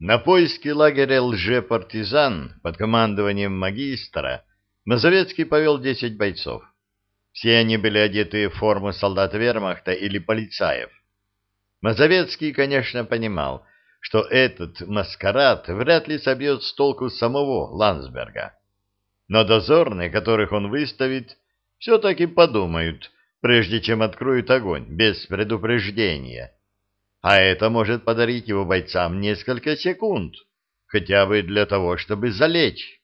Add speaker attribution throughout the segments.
Speaker 1: На поиски лагеря лже-партизан под командованием магистра Мазовецкий повел десять бойцов. Все они были одеты в форму солдат вермахта или полицаев. Мазовецкий, конечно, понимал, что этот маскарад вряд ли собьет с толку самого Ландсберга. Но дозорные, которых он выставит, все-таки подумают, прежде чем откроют огонь, без предупреждения а это может подарить его бойцам несколько секунд, хотя бы для того, чтобы залечь.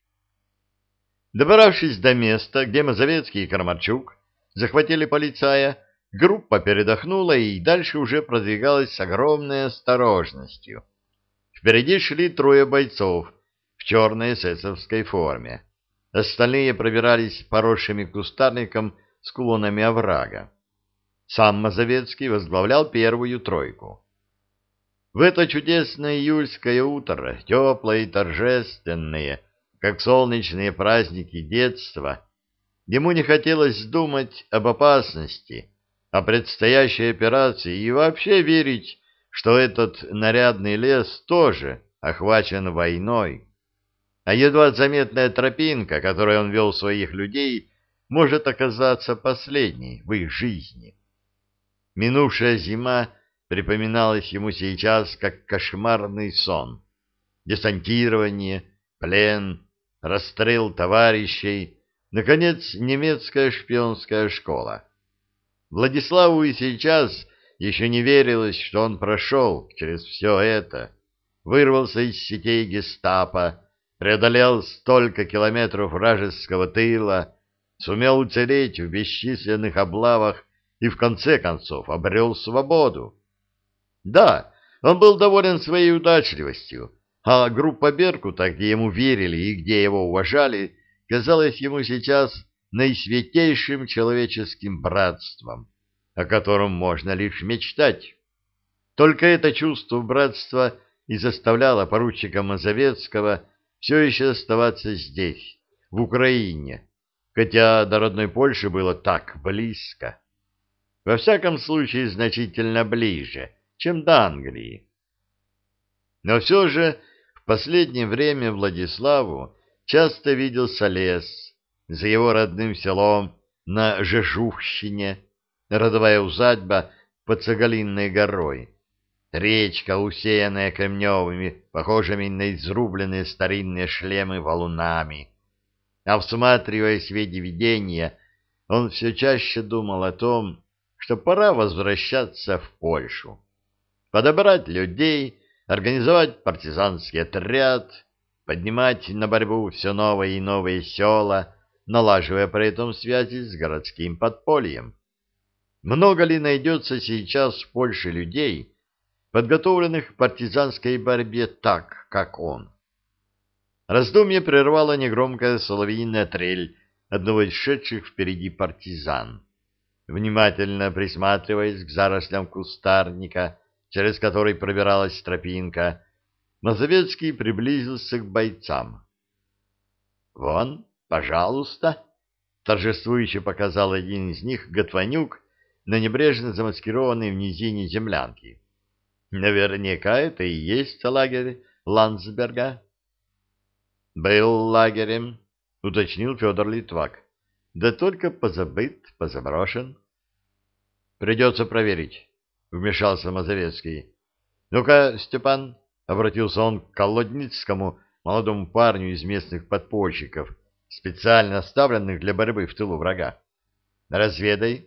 Speaker 1: Добравшись до места, где Мазовецкий и Кармарчук захватили полицая, группа передохнула и дальше уже продвигалась с огромной осторожностью. Впереди шли трое бойцов в черной эсэсовской форме. Остальные пробирались поросшими кустарником с клонами оврага. Сам Мазовецкий возглавлял первую тройку. В это чудесное июльское утро, теплое и торжественное, как солнечные праздники детства, ему не хотелось думать об опасности, о предстоящей операции и вообще верить, что этот нарядный лес тоже охвачен войной. А едва заметная тропинка, которой он вел своих людей, может оказаться последней в их жизни. Минувшая зима припоминалось ему сейчас как кошмарный сон. Десантирование, плен, расстрел товарищей, наконец, немецкая шпионская школа. Владиславу и сейчас еще не верилось, что он прошел через все это, вырвался из сетей гестапо, преодолел столько километров вражеского тыла, сумел уцелеть в бесчисленных облавах и в конце концов обрел свободу. Да, он был доволен своей удачливостью, а группа Беркута, где ему верили и где его уважали, казалась ему сейчас наисвятейшим человеческим братством, о котором можно лишь мечтать. Только это чувство братства и заставляло поручика Мазовецкого все еще оставаться здесь, в Украине, хотя до родной Польши было так близко. Во всяком случае, значительно ближе — чем до Англии. Но все же в последнее время Владиславу часто виделся лес за его родным селом на Жежухщине, родовая усадьба под Цагалинной горой, речка, усеянная кремневыми, похожими на изрубленные старинные шлемы валунами. А всматриваясь в эти видения, он все чаще думал о том, что пора возвращаться в Польшу подобрать людей, организовать партизанский отряд, поднимать на борьбу все новые и новые села, налаживая при этом связи с городским подпольем. Много ли найдется сейчас в Польше людей, подготовленных к партизанской борьбе так, как он? Раздумье прервала негромкая соловьиная трель одного из шедших впереди партизан. Внимательно присматриваясь к зарослям кустарника, через который пробиралась тропинка, Мазовецкий приблизился к бойцам. — Вон, пожалуйста! — торжествующе показал один из них Готванюк на небрежно замаскированной в низине землянки. — Наверняка это и есть лагерь Ландсберга. — Был лагерем, — уточнил Федор Литвак. — Да только позабыт, позаброшен. — Придется проверить. — вмешался Мазовецкий. — Ну-ка, Степан, — обратился он к Колодницкому, молодому парню из местных подпольщиков, специально оставленных для борьбы в тылу врага. — Разведай.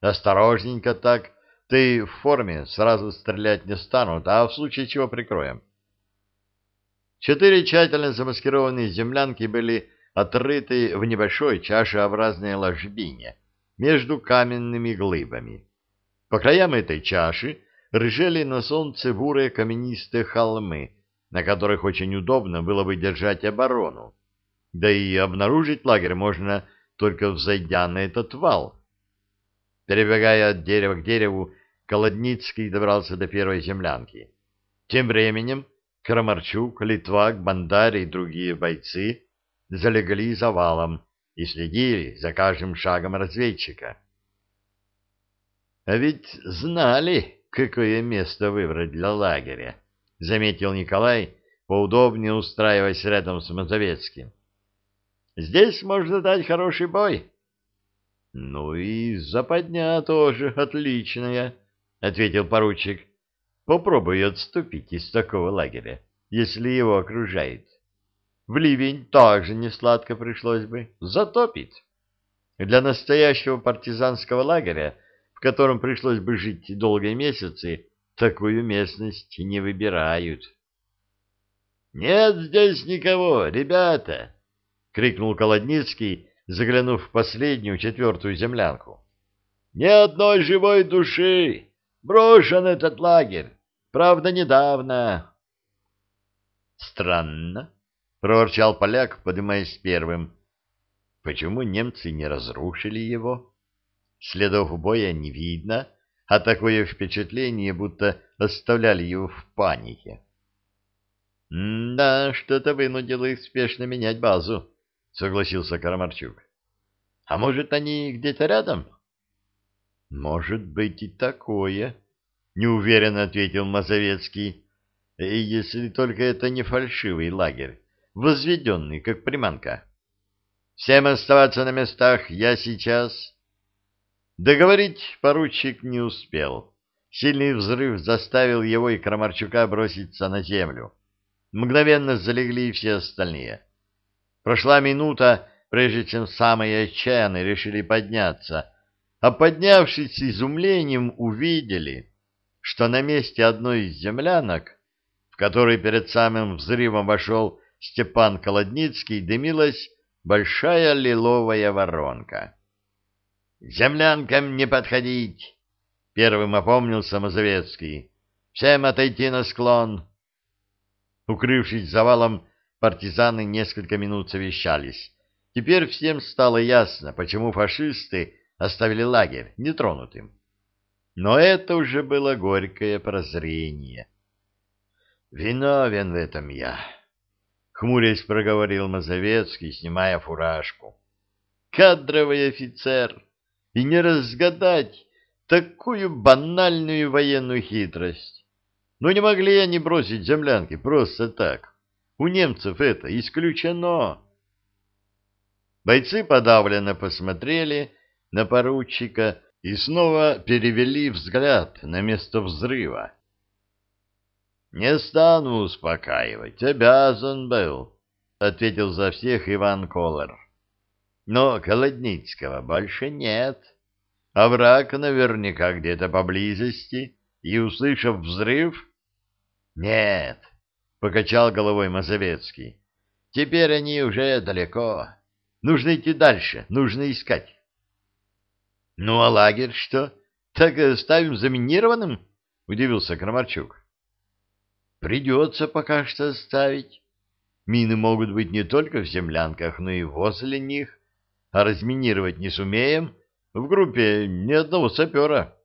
Speaker 1: Осторожненько так. Ты в форме, сразу стрелять не станут, а в случае чего прикроем. Четыре тщательно замаскированные землянки были отрыты в небольшой чашеобразной ложбине между каменными глыбами. По краям этой чаши рыжели на солнце бурые каменистые холмы, на которых очень удобно было бы держать оборону. Да и обнаружить лагерь можно только взойдя на этот вал. Перебегая от дерева к дереву, Колодницкий добрался до первой землянки. Тем временем Крамарчук, Литвак, Бандарь и другие бойцы залегли за валом и следили за каждым шагом разведчика. А ведь знали, какое место выбрать для лагеря, — заметил Николай, поудобнее устраиваясь рядом с Мазовецким. «Здесь можно дать хороший бой». «Ну и западня тоже отличная», — ответил поручик. «Попробуй отступить из такого лагеря, если его окружает. В ливень также не сладко пришлось бы, затопит. Для настоящего партизанского лагеря, в котором пришлось бы жить долгие месяцы, такую местность не выбирают». «Нет здесь никого, ребята!» — крикнул Колодницкий, заглянув в последнюю, четвертую землянку. «Ни одной живой души! Брошен этот лагерь! Правда, недавно!»
Speaker 2: «Странно!» — проворчал поляк, поднимаясь первым. «Почему немцы не разрушили его? Следов боя не видно, а такое впечатление, будто оставляли его в панике».
Speaker 1: «Да, что-то вынудило их спешно менять базу», — согласился Карамарчук. «А может, они где-то рядом?»
Speaker 2: «Может быть и такое», — неуверенно ответил Мазовецкий, «если только это не фальшивый лагерь, возведенный, как приманка». «Всем оставаться на местах, я сейчас...» Договорить поручик не успел. Сильный взрыв заставил его и Крамарчука броситься на землю. Мгновенно залегли и все остальные. Прошла минута, прежде чем самые отчаянные решили подняться, а поднявшись с изумлением увидели, что на месте одной из землянок, в которой перед самым взрывом вошел Степан Колодницкий, дымилась большая лиловая воронка. «Землянкам не подходить!» — первым опомнился Мазовецкий. «Всем отойти на склон!» Укрывшись завалом, партизаны несколько минут совещались. Теперь всем стало ясно, почему фашисты оставили лагерь нетронутым. Но это уже было горькое прозрение. «Виновен в этом я», — хмурясь проговорил Мазовецкий, снимая фуражку. «Кадровый офицер! И не разгадать такую банальную военную хитрость!» Но не могли они бросить землянки просто так. У немцев это исключено. Бойцы подавленно посмотрели на поручика и снова перевели взгляд на место взрыва. «Не стану успокаивать, обязан был», — ответил за всех Иван Колор. «Но Колодницкого больше нет, а враг наверняка где-то поблизости, и, услышав взрыв, нет, покачал головой Мазовецкий. Теперь они уже далеко. Нужно идти дальше, нужно искать. Ну а лагерь что? Так ставим заминированным? Удивился Крамарчук. Придется пока что ставить. Мины могут быть не только в землянках, но и возле них. А разминировать не сумеем. В группе ни одного сапера.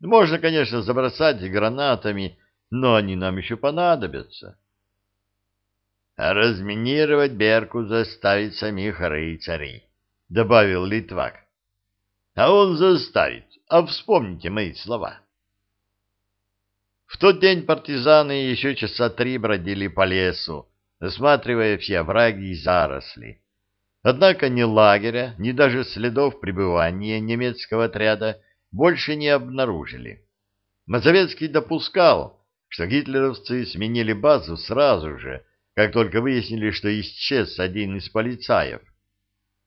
Speaker 2: Можно, конечно, забросать гранатами, но они нам еще понадобятся. А разминировать Берку заставит самих рыцарей, — добавил Литвак. А он заставит, а вспомните мои слова. В тот день партизаны еще часа три бродили по лесу, осматривая все овраги и заросли. Однако ни лагеря, ни даже следов пребывания немецкого отряда больше не обнаружили. Мазовецкий допускал, что гитлеровцы сменили базу сразу же, как только выяснили, что исчез один из полицаев.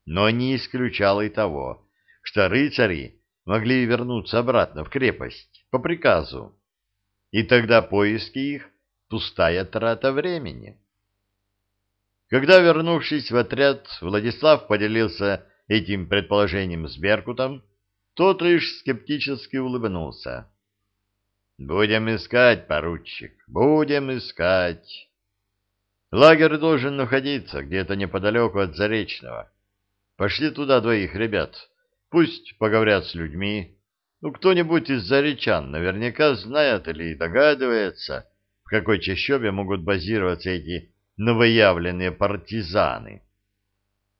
Speaker 2: Но не исключало и того, что рыцари могли вернуться обратно в крепость по приказу, и тогда поиски их — пустая трата времени. Когда, вернувшись в отряд, Владислав поделился этим предположением с Беркутом, тот лишь скептически улыбнулся. Будем искать, поручик, будем искать. Лагерь должен находиться где-то неподалеку от Заречного. Пошли туда двоих ребят. Пусть поговорят с людьми. Ну, кто-нибудь из заречан наверняка знает или догадывается, в какой чащобе могут базироваться эти новоявленные партизаны.